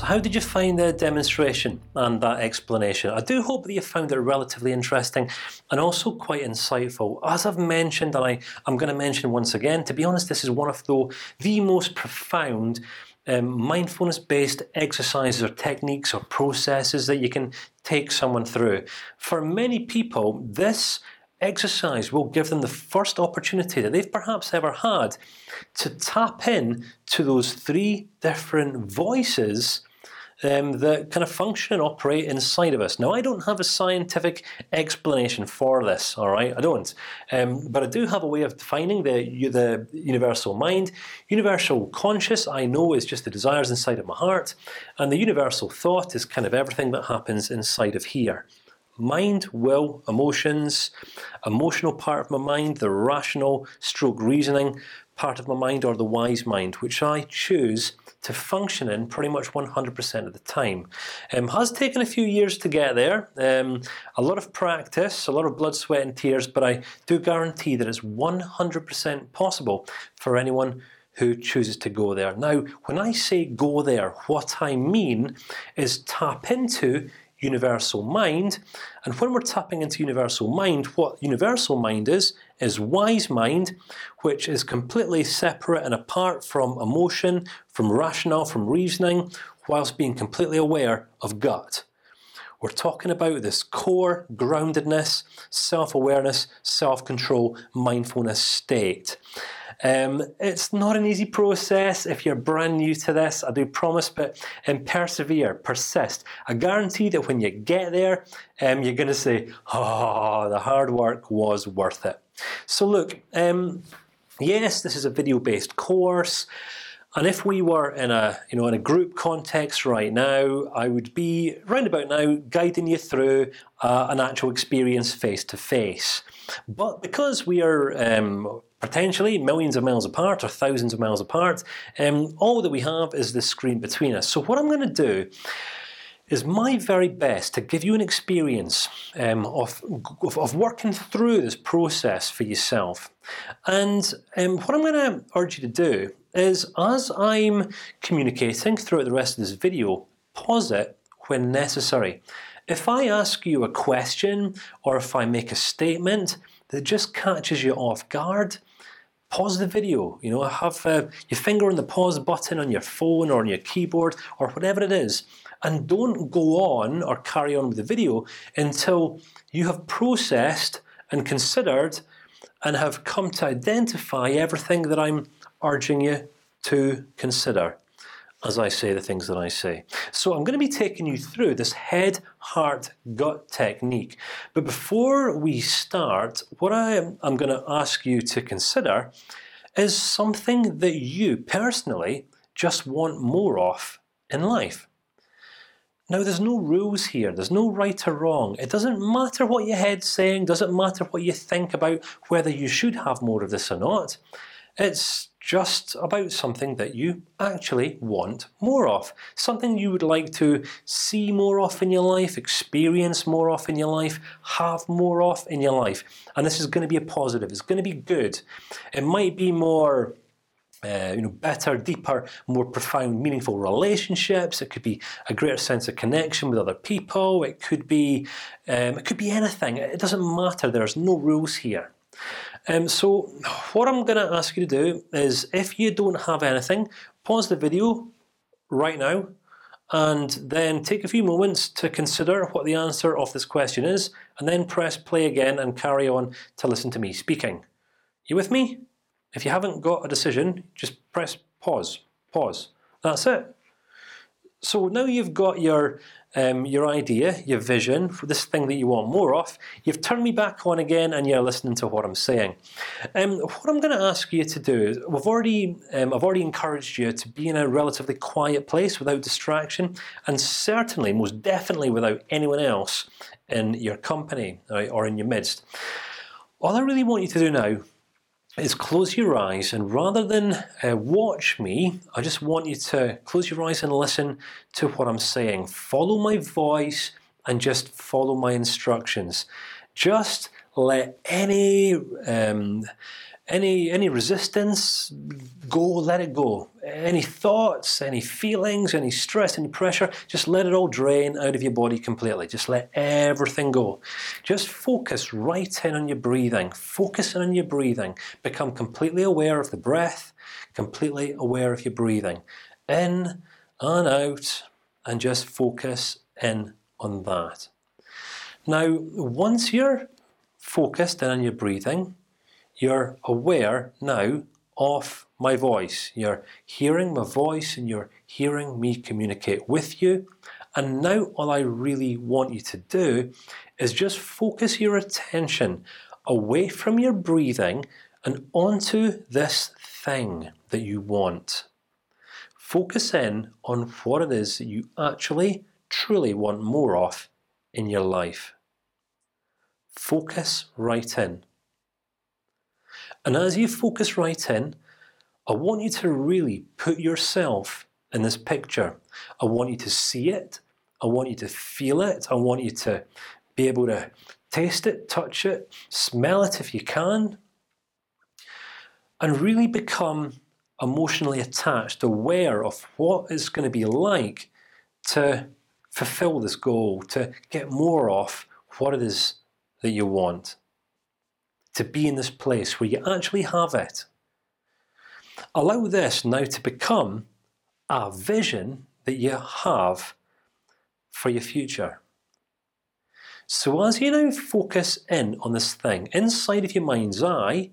So how did you find the demonstration and that explanation? I do hope that you found it relatively interesting and also quite insightful. As I've mentioned, and I, I'm going to mention once again, to be honest, this is one of the the most profound um, mindfulness-based exercises or techniques or processes that you can take someone through. For many people, this exercise will give them the first opportunity that they've perhaps ever had to tap in to those three different voices um, that kind of function and operate inside of us. Now, I don't have a scientific explanation for this. All right, I don't, um, but I do have a way of defining the the universal mind. Universal conscious, I know, is just the desires inside of my heart, and the universal thought is kind of everything that happens inside of here mind, will, emotions, emotional part of my mind, the rational stroke reasoning part of my mind, or the wise mind, which I choose to function in pretty much 100% of the time. Um, has taken a few years to get there, um, a lot of practice, a lot of blood, sweat, and tears, but I do guarantee that it's 100% possible for anyone who chooses to go there. Now, when I say go there, what I mean is tap into universal mind. And when we're tapping into universal mind, what universal mind is is wise mind, which is completely separate and apart from emotion, from rationale, from reasoning, whilst being completely aware of gut. We're talking about this core groundedness, self-awareness, self-control, mindfulness state. Um, it's not an easy process if you're brand new to this. I do promise, but um, persevere, persist. I guarantee that when you get there, um, you're going to say, "Oh, the hard work was worth it." So look, um, yes, this is a video-based course. And if we were in a you know in a group context right now, I would be right about now guiding you through uh, an actual experience face to face. But because we are um, potentially millions of miles apart or thousands of miles apart. Um, all that we have is the screen between us. So what I'm going to do is my very best to give you an experience um, of, of, of working through this process for yourself. And um, what I'm going to urge you to do is, as I'm communicating throughout the rest of this video, pause it when necessary. If I ask you a question or if I make a statement that just catches you off guard, pause the video. You know, have uh, your finger on the pause button on your phone or on your keyboard or whatever it is, and don't go on or carry on with the video until you have processed and considered and have come to identify everything that I'm urging you to consider as I say the things that I say. So I'm going to be taking you through this head, heart, gut technique. But before we start, what I am I'm going to ask you to consider is something that you personally just want more of in life. Now, there's no rules here. There's no right or wrong. It doesn't matter what your head's saying. Doesn't matter what you think about whether you should have more of this or not. It's just about something that you actually want more of, something you would like to see more of in your life, experience more of in your life, have more of in your life. And this is going to be a positive. It's going to be good. It might be more. Uh, you know, better, deeper, more profound, meaningful relationships. It could be a greater sense of connection with other people. It could be, um, it could be anything. It doesn't matter. There's no rules here. Um, so what I'm going to ask you to do is, if you don't have anything, pause the video right now, and then take a few moments to consider what the answer of this question is, and then press play again and carry on to listen to me speaking. You with me? If you haven't got a decision, just press pause. Pause. That's it. So now you've got your um, your idea, your vision for this thing that you want more of. You've turned me back on again, and you're listening to what I'm saying. Um, what I'm going to ask you to do is, we've already, um, I've already encouraged you to be in a relatively quiet place without distraction, and certainly, most definitely, without anyone else in your company right, or in your midst. All I really want you to do now is close your eyes and rather than uh, watch me, I just want you to close your eyes and listen to what I'm saying. Follow my voice and just follow my instructions. Just let any um, any any resistance, go, let it go. Any thoughts, any feelings, any stress, any pressure, just let it all drain out of your body completely. Just let everything go. Just focus right in on your breathing. Focus in on your breathing. Become completely aware of the breath. Completely aware of your breathing, in and out, and just focus in on that. Now, once you're focused in on your breathing, you're aware now of my voice. You're hearing my voice, and you're hearing me communicate with you. And now, all I really want you to do is just focus your attention away from your breathing and onto this thing that you want. Focus in on what it is that you actually, truly want more of in your life. Focus right in. And as you focus right in, I want you to really put yourself in this picture. I want you to see it. I want you to feel it. I want you to be able to taste it, touch it, smell it if you can, and really become emotionally attached, aware of what it's going to be like to fulfill this goal, to get more of what it is that you want to be in this place where you actually have it. Allow this now to become a vision that you have for your future. So as you now focus in on this thing inside of your mind's eye,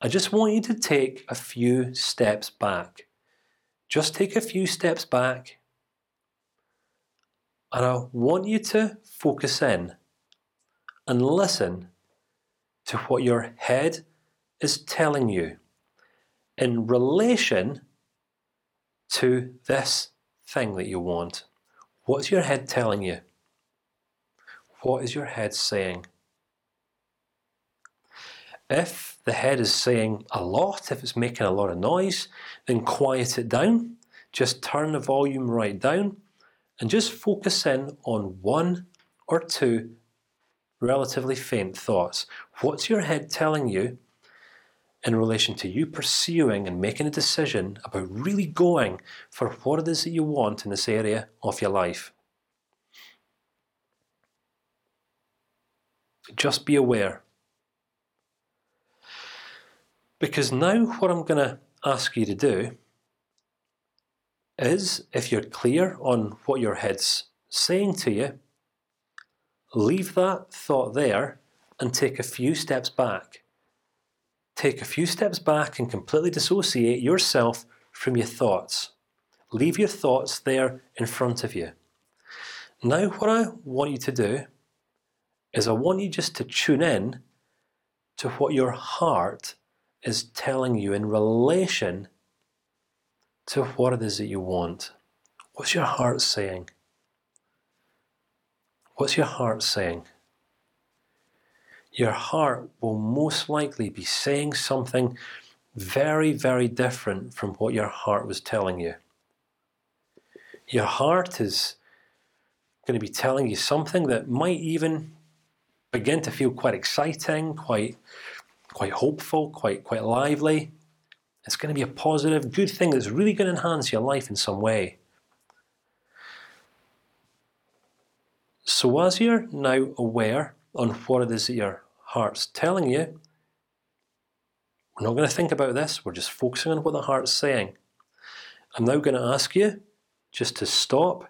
I just want you to take a few steps back. Just take a few steps back, and I want you to focus in and listen to what your head is telling you in relation to this thing that you want. What's your head telling you? What is your head saying? If the head is saying a lot, if it's making a lot of noise, then quiet it down. Just turn the volume right down, and just focus in on one or two relatively faint thoughts. What's your head telling you in relation to you pursuing and making a decision about really going for what it is that you want in this area of your life? Just be aware. Because now what I'm going to ask you to do is, if you're clear on what your head's saying to you, leave that thought there and take a few steps back. Take a few steps back and completely dissociate yourself from your thoughts. Leave your thoughts there in front of you. Now, what I want you to do is I want you just to tune in to what your heart is telling you in relation to what it is that you want. What's your heart saying? What's your heart saying? Your heart will most likely be saying something very, very different from what your heart was telling you. Your heart is going to be telling you something that might even begin to feel quite exciting, quite, quite hopeful, quite, quite lively. It's going to be a positive, good thing that's really going to enhance your life in some way. So as you're now aware on what it is that your heart's telling you, we're not going to think about this. We're just focusing on what the heart's saying. I'm now going to ask you just to stop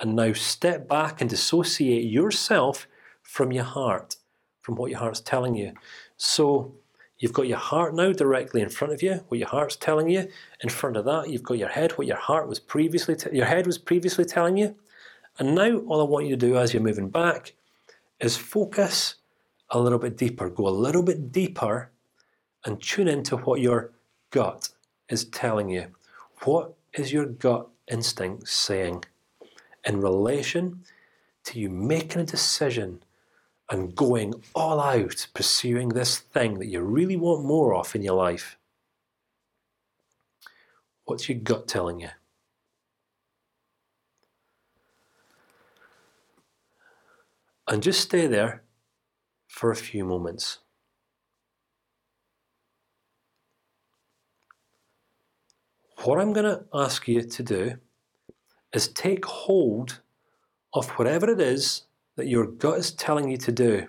and now step back and dissociate yourself from your heart, from what your heart's telling you. So you've got your heart now directly in front of you, what your heart's telling you. In front of that, you've got your head, what your heart was previously, your head was previously telling you. And now all I want you to do as you're moving back is focus a little bit deeper. Go a little bit deeper, and tune into what your gut is telling you. What is your gut instinct saying in relation to you making a decision and going all out, pursuing this thing that you really want more of in your life? What's your gut telling you? And just stay there for a few moments. what I'm going to ask you to do is take hold of whatever it is that your gut is telling you to do,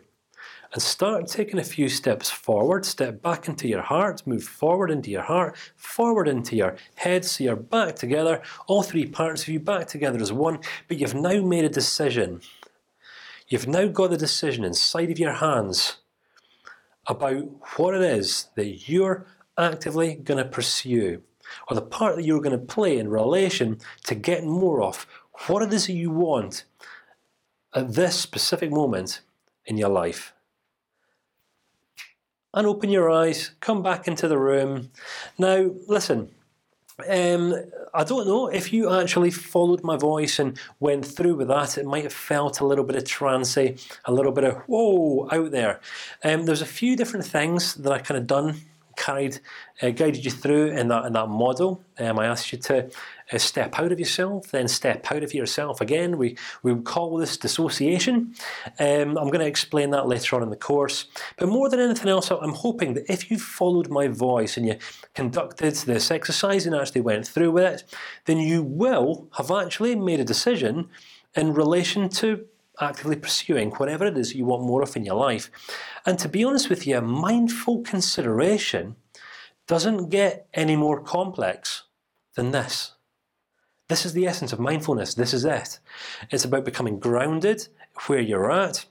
and start taking a few steps forward. Step back into your heart. Move forward into your heart. Forward into your head. So you're back together. All three parts of you back together as one. But you've now made a decision. You've now got the decision inside of your hands about what it is that you're actively going to pursue, or the part that you're going to play in relation to getting more of what it is that you want at this specific moment in your life. And open your eyes, come back into the room. Now, listen. Um, I don't know if you actually followed my voice and went through with that. It might have felt a little bit of trancy, a little bit of whoa out there. Um, there's a few different things that I kind of done carried, uh, guided you through in that in that model. Um, I asked you to uh, step out of yourself, then step out of yourself again. We we call this dissociation. Um, I'm going to explain that later on in the course. But more than anything else, I'm hoping that if you followed my voice and you conducted this exercise and actually went through with it, then you will have actually made a decision in relation to actively pursuing whatever it is you want more of in your life. And to be honest with you, mindful consideration doesn't get any more complex than this. This is the essence of mindfulness. This is it. It's about becoming grounded where you're at,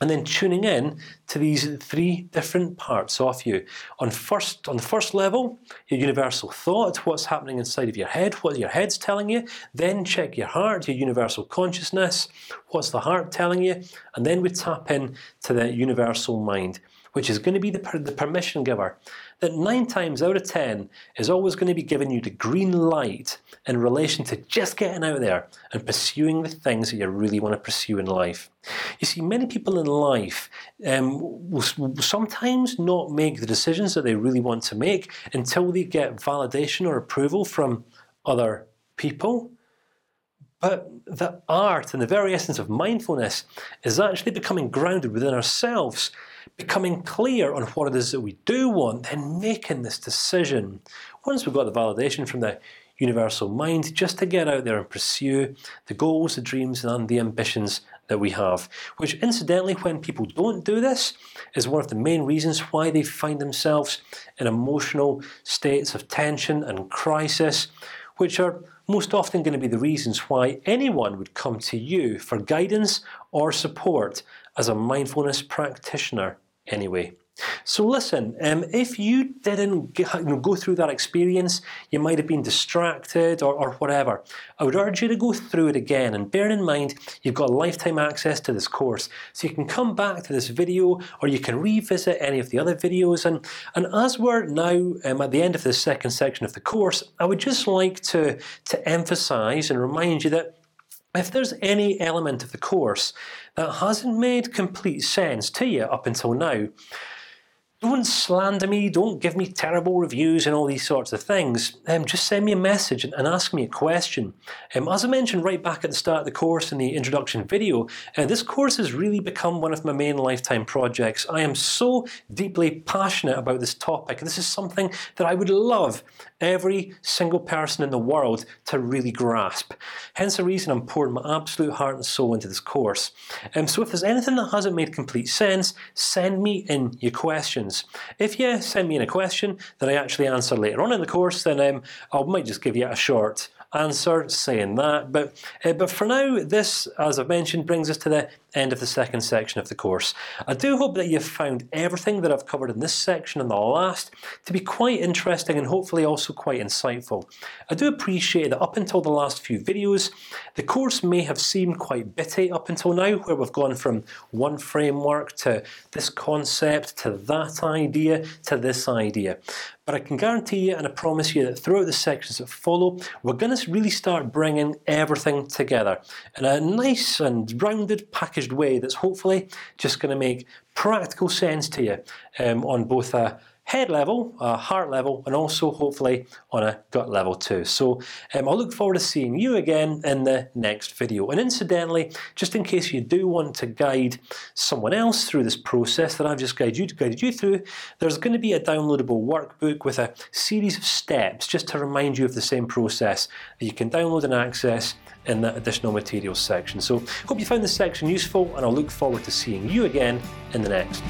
and then tuning in to these three different parts of you. On first, on the first level, your universal thought, what's happening inside of your head, what your head's telling you. Then check your heart, your universal consciousness, what's the heart telling you, and then we tap in to the universal mind, which is going to be the, the permission giver that nine times out of ten is always going to be giving you the green light in relation to just getting out there and pursuing the things that you really want to pursue in life. You see, many people in life um, will, will sometimes not make the decisions that they really want to make until they get validation or approval from other people. But the art and the very essence of mindfulness is actually becoming grounded within ourselves becoming clear on what it is that we do want, then making this decision. Once we've got the validation from the universal mind, just to get out there and pursue the goals, the dreams, and the ambitions that we have. Which, incidentally, when people don't do this, is one of the main reasons why they find themselves in emotional states of tension and crisis, which are most often going to be the reasons why anyone would come to you for guidance or support as a mindfulness practitioner anyway. So listen, um, if you didn't get, you know, go through that experience, you might have been distracted or, or whatever. I would urge you to go through it again, and bear in mind you've got lifetime access to this course, so you can come back to this video or you can revisit any of the other videos. And and as we're now um, at the end of this second section of the course, I would just like to to emphasize and remind you that if there's any element of the course that hasn't made complete sense to you up until now, don't slander me. Don't give me terrible reviews and all these sorts of things. Um, just send me a message and, and ask me a question. Um, as I mentioned right back at the start of the course in the introduction video, uh, this course has really become one of my main lifetime projects. I am so deeply passionate about this topic. This is something that I would love every single person in the world to really grasp. Hence the reason I'm pouring my absolute heart and soul into this course. Um, so if there's anything that hasn't made complete sense, send me in your questions. If you send me in a question that I actually answer later on in the course, then um, I might just give you a short answer saying that. But uh, but for now, this, as I've mentioned, brings us to the end of the second section of the course. I do hope that you've found everything that I've covered in this section and the last to be quite interesting and hopefully also quite insightful. I do appreciate that up until the last few videos, the course may have seemed quite bitty up until now, where we've gone from one framework to this concept to that idea to this idea. But I can guarantee you and I promise you that throughout the sections that follow, we're going to really start bringing everything together in a nice and rounded, packaged way that's hopefully just going to make practical sense to you um, on both a head level, uh, heart level, and also hopefully on a gut level too. So um, I'll look forward to seeing you again in the next video. And incidentally, just in case you do want to guide someone else through this process that I've just guided you, guided you through, there's going to be a downloadable workbook with a series of steps just to remind you of the same process that you can download and access in the additional materials section. So hope you found this section useful, and I'll look forward to seeing you again in the next.